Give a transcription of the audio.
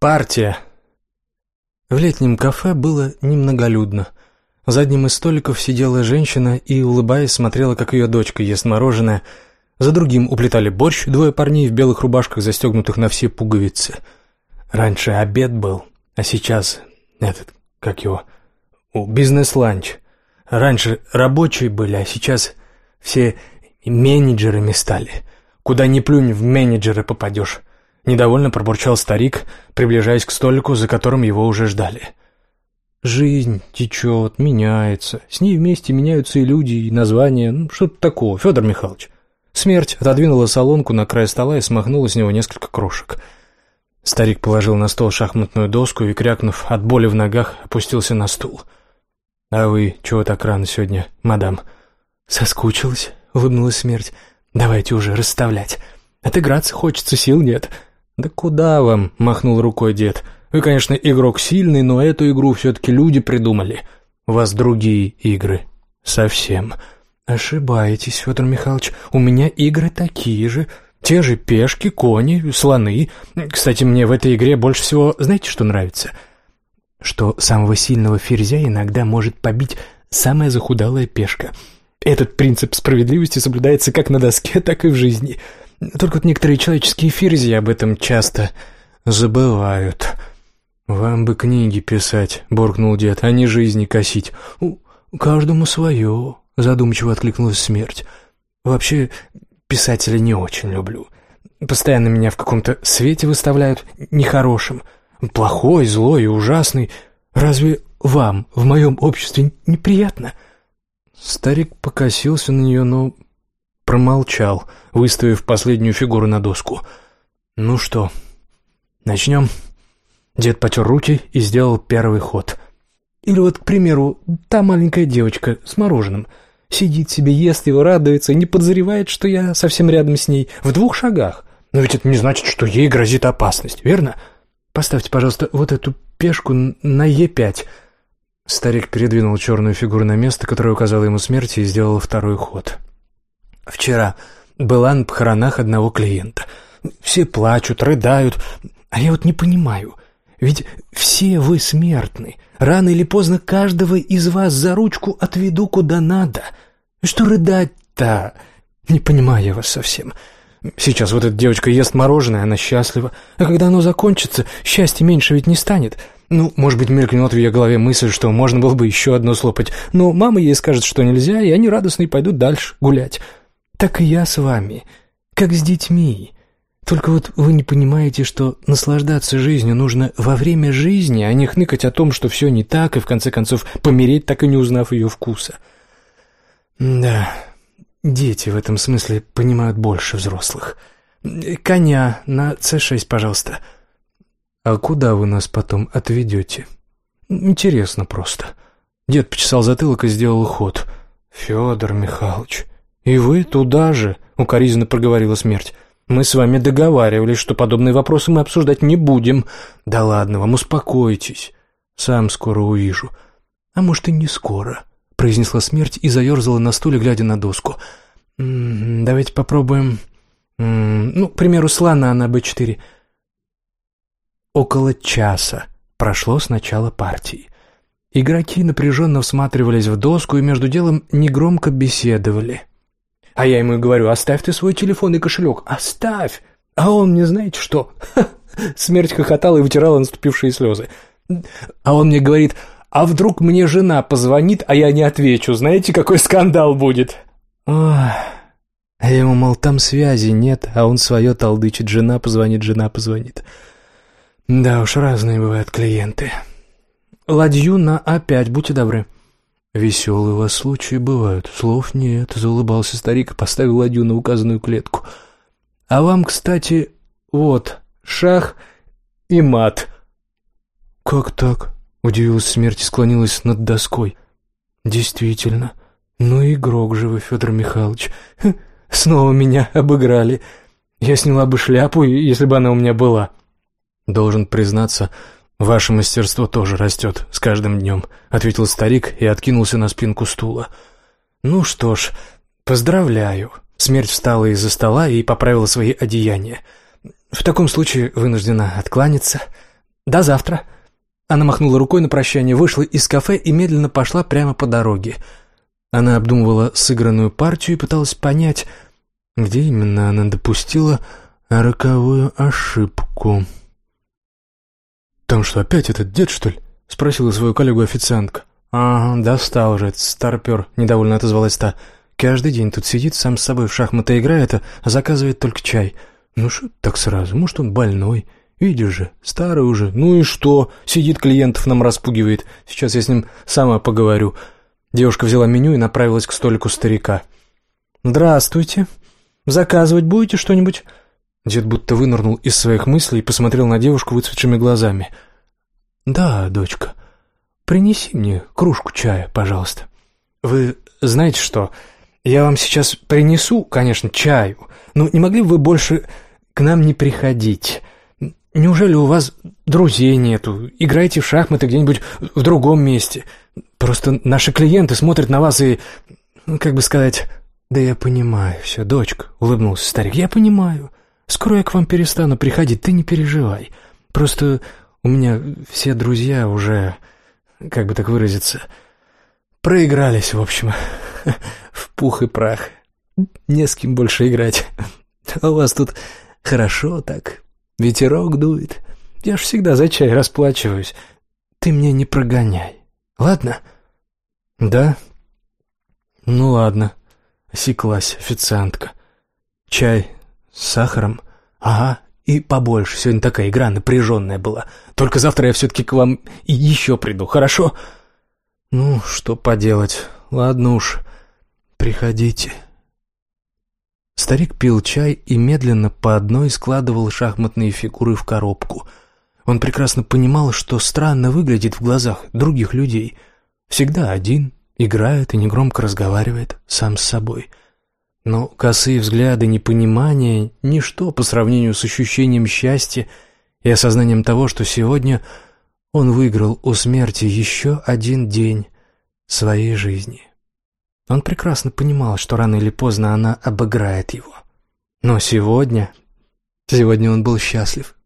Партия. В летнем кафе было немноголюдно. За одним из столиков сидела женщина и, улыбаясь, смотрела, как ее дочка ест мороженое. За другим уплетали борщ двое парней в белых рубашках, застегнутых на все пуговицы. Раньше обед был, а сейчас этот, как его, бизнес-ланч. Раньше рабочие были, а сейчас все менеджерами стали. Куда ни плюнь, в менеджеры попадешь. Недовольно пробурчал старик, приближаясь к столику, за которым его уже ждали. Жизнь течет, меняется. С ней вместе меняются и люди, и названия. Ну, что-то такого, Федор Михайлович. Смерть отодвинула солонку на край стола и смахнула с него несколько крошек. Старик положил на стол шахматную доску и, крякнув от боли в ногах, опустился на стул. «А вы чего так рано сегодня, мадам?» «Соскучилась», — улыбнулась смерть. «Давайте уже расставлять. Отыграться хочется, сил нет». «Да куда вам?» — махнул рукой дед. «Вы, конечно, игрок сильный, но эту игру все-таки люди придумали. У вас другие игры. Совсем». «Ошибаетесь, Федор Михайлович. У меня игры такие же. Те же пешки, кони, слоны. Кстати, мне в этой игре больше всего знаете, что нравится?» «Что самого сильного ферзя иногда может побить самая захудалая пешка. Этот принцип справедливости соблюдается как на доске, так и в жизни». Только вот некоторые человеческие ферзи об этом часто забывают. «Вам бы книги писать», — буркнул дед, — «а не жизни косить». «Каждому свое», — задумчиво откликнулась смерть. «Вообще, писателя не очень люблю. Постоянно меня в каком-то свете выставляют нехорошим. Плохой, злой и ужасный. Разве вам в моем обществе неприятно?» Старик покосился на нее, но промолчал, выставив последнюю фигуру на доску. «Ну что, начнем?» Дед потер руки и сделал первый ход. «Или вот, к примеру, та маленькая девочка с мороженым. Сидит себе, ест его, радуется, не подозревает, что я совсем рядом с ней, в двух шагах. Но ведь это не значит, что ей грозит опасность, верно? Поставьте, пожалуйста, вот эту пешку на Е5». Старик передвинул черную фигуру на место, которое указало ему смерти, и сделал второй ход. Вчера была на похоронах одного клиента. Все плачут, рыдают, а я вот не понимаю. Ведь все вы смертны. Рано или поздно каждого из вас за ручку отведу куда надо. Что рыдать-то? Не понимаю я вас совсем. Сейчас вот эта девочка ест мороженое, она счастлива. А когда оно закончится, счастья меньше ведь не станет. Ну, может быть, мелькнет в ее голове мысль, что можно было бы еще одно слопать. Но мама ей скажет, что нельзя, и они радостно пойдут дальше гулять. Так и я с вами, как с детьми. Только вот вы не понимаете, что наслаждаться жизнью нужно во время жизни, а не хныкать о том, что все не так, и в конце концов помереть, так и не узнав ее вкуса. Да, дети в этом смысле понимают больше взрослых. Коня на С6, пожалуйста. А куда вы нас потом отведете? Интересно просто. Дед почесал затылок и сделал ход. Федор Михайлович, «И вы туда же», — укоризненно проговорила смерть. «Мы с вами договаривались, что подобные вопросы мы обсуждать не будем. Да ладно вам, успокойтесь. Сам скоро увижу». «А может, и не скоро», — произнесла смерть и заерзала на стуле, глядя на доску. «М -м, «Давайте попробуем... М -м, ну, к примеру, слона на Б4». Около часа прошло с начала партии. Игроки напряженно всматривались в доску и между делом негромко беседовали. А я ему и говорю, оставь ты свой телефон и кошелек, оставь. А он мне знаете что? Смерть хохотала и вытирала наступившие слезы. А он мне говорит, а вдруг мне жена позвонит, а я не отвечу, знаете, какой скандал будет? Ох... А я ему, мол, там связи нет, а он свое толдычит, жена позвонит, жена позвонит. Да уж, разные бывают клиенты. Ладью на А5, будьте добры. «Веселые у вас случаи бывают, слов нет», — заулыбался старик и поставил ладью на указанную клетку. «А вам, кстати, вот, шах и мат». «Как так?» — удивилась смерть и склонилась над доской. «Действительно, ну игрок же вы, Федор Михайлович. снова меня обыграли. Я сняла бы шляпу, если бы она у меня была». Должен признаться, «Ваше мастерство тоже растет с каждым днем», — ответил старик и откинулся на спинку стула. «Ну что ж, поздравляю». Смерть встала из-за стола и поправила свои одеяния. «В таком случае вынуждена откланяться. До завтра». Она махнула рукой на прощание, вышла из кафе и медленно пошла прямо по дороге. Она обдумывала сыгранную партию и пыталась понять, где именно она допустила роковую ошибку. «Там что, опять этот дед, что ли?» — спросила свою коллегу официантка. «Ага, достал уже этот старпер», — недовольно отозвалась та. «Каждый день тут сидит, сам с собой в шахматы играет, а заказывает только чай. Ну что так сразу, может, он больной?» Видишь же, старый уже. Ну и что? Сидит, клиентов нам распугивает. Сейчас я с ним сама поговорю. Девушка взяла меню и направилась к столику старика. «Здравствуйте. Заказывать будете что-нибудь?» Дед будто вынырнул из своих мыслей и посмотрел на девушку выцветшими глазами. «Да, дочка. Принеси мне кружку чая, пожалуйста». «Вы знаете что? Я вам сейчас принесу, конечно, чаю, но не могли бы вы больше к нам не приходить?» Неужели у вас друзей нету? Играйте в шахматы где-нибудь в другом месте. Просто наши клиенты смотрят на вас и... Ну, как бы сказать... Да я понимаю все, дочка, улыбнулся старик. Я понимаю. Скоро я к вам перестану приходить, ты не переживай. Просто у меня все друзья уже, как бы так выразиться, проигрались, в общем, в пух и прах. Не с кем больше играть. А у вас тут хорошо так, Ветерок дует. Я ж всегда за чай расплачиваюсь. Ты мне не прогоняй. Ладно? Да? Ну ладно. Осеклась официантка. Чай с сахаром? Ага, и побольше. Сегодня такая игра напряженная была. Только завтра я все-таки к вам и еще приду, хорошо? Ну, что поделать. Ладно уж, приходите. Старик пил чай и медленно по одной складывал шахматные фигуры в коробку. Он прекрасно понимал, что странно выглядит в глазах других людей. Всегда один, играет и негромко разговаривает сам с собой. Но косые взгляды непонимания — ничто по сравнению с ощущением счастья и осознанием того, что сегодня он выиграл у смерти еще один день своей жизни. Он прекрасно понимал, что рано или поздно она обыграет его. Но сегодня... Сегодня он был счастлив.